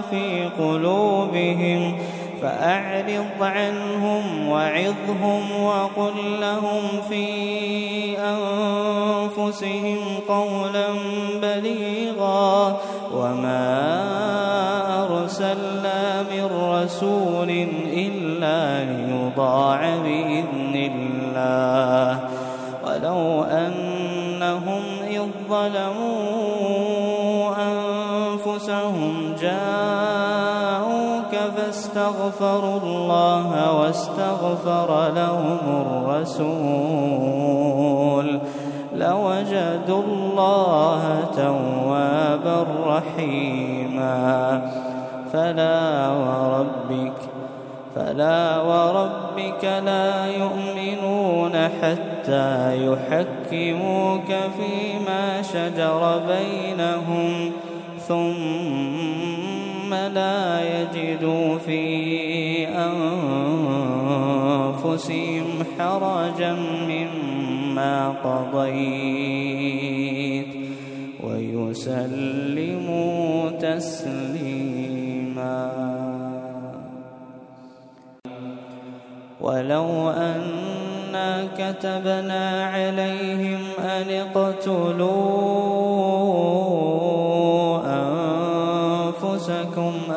في قلوبهم فأعرض عنهم وعظهم وقل لهم في أنفسهم قولا بليغا. وما أرسلنا من رسول إلا ليطاع بإذن الله. ولو أنهم إذ ظلموا أنفسهم جاءوك فاستغفروا الله واستغفر لهم الرسول لوجدوا الله توابا رحيما. فلا وربك فلا وربك لا يؤمنون حتى يحكموك فيما شجر بينهم. ثم لا يجدوا في أنفسهم حرجا مما قضيت ويسلموا تسليما. ولو أنا كتبنا عليهم أن اقتلوا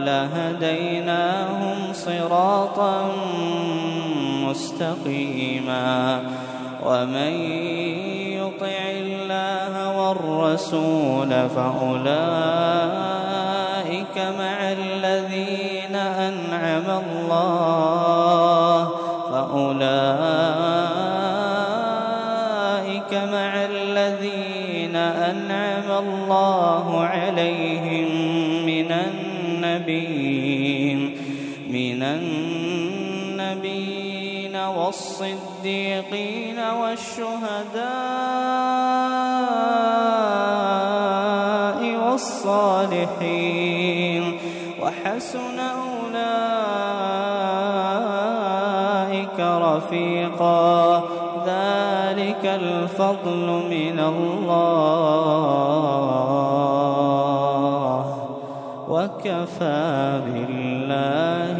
ولهديناهم صراطا مستقيما. ومن يطع الله والرسول فأولئك مع الذين أنعم الله. فأولئك مع الذين أنعم الله عليهم من النبيين من النبيين والصديقين والشهداء والصالحين وحسن أولئك رفيقا. ذلك الفضل من الله. وكفى بالله